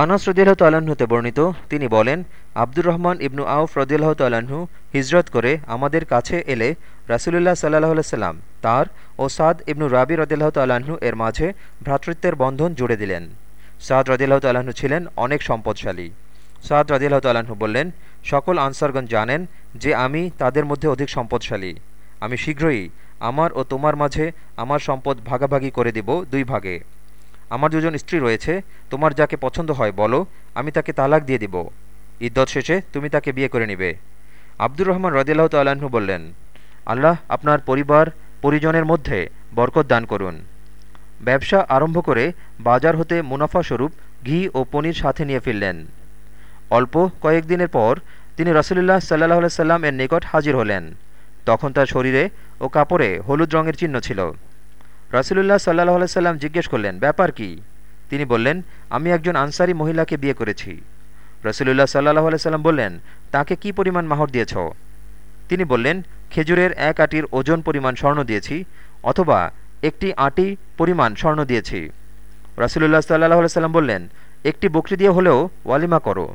আনাস রদিল্লাহ তাল্লাহ্নতে বর্ণিত, তিনি বলেন, আব্দুর রহমান ইবনু আউফ রদিল্লাহ তাল্লাহ্ন হিজরত করে আমাদের কাছে এলে রাসুলুল্লাহ সাল্লাহ সাল্লাম তার ও সাদ ইবনু রাবি রদিল্লাহ তাল্লাহ্ন এর মাঝে ভ্রাতৃত্বের বন্ধন জুড়ে দিলেন। সাদ রদিল্লাহ তাল্লাহ্ন ছিলেন অনেক সম্পদশালী। সাদ রদিল্লাহ তাল্লাহ্ন বললেন, সকল আনসারগণ জানেন যে আমি তাদের মধ্যে অধিক সম্পদশালী। আমি শীঘ্রই আমার ও তোমার মাঝে আমার সম্পদ ভাগাভাগি করে দিব দুই ভাগে। আমার দুজন স্ত্রী রয়েছে, তোমার যাকে পছন্দ হয় বলো, আমি তাকে তালাক দিয়ে দিব। ইদ্যত শেষে তুমি তাকে বিয়ে করে নিবে। আব্দুর রহমান রদিল্লাহ তাল্লাহ্ন বললেন, আল্লাহ আপনার পরিবার, পরিজনের মধ্যে বরকত দান করুন। ব্যবসা আরম্ভ করে বাজার হতে মুনাফা স্বরূপ ঘি ও পনির সাথে নিয়ে ফিরলেন। অল্প কয়েকদিনের পর তিনি রসুলুল্লাহ সাল্লাহ সাল্লাম এর নিকট হাজির হলেন। তখন তার শরীরে ও কাপড়ে হলুদ রঙের চিহ্ন ছিল। রসুলুল্লাহ সাল্লাহ সাল্লাম জিজ্ঞেস করলেন, ব্যাপার কি? তিনি বললেন, আমি একজন আনসারি মহিলাকে বিয়ে করেছি। রসুলুল্লাহ সাল্লাহ সাল্লাম বললেন, তাকে কি পরিমাণ মাহর দিয়েছ? তিনি বললেন, খেজুরের এক আটির ওজন পরিমাণ স্বর্ণ দিয়েছি, অথবা একটি আটি পরিমাণ স্বর্ণ দিয়েছি। রসুলুল্লাহ সাল্লাহ সাল্লাম বললেন, একটি বকরি দিয়ে হলেও ওয়ালিমা করো।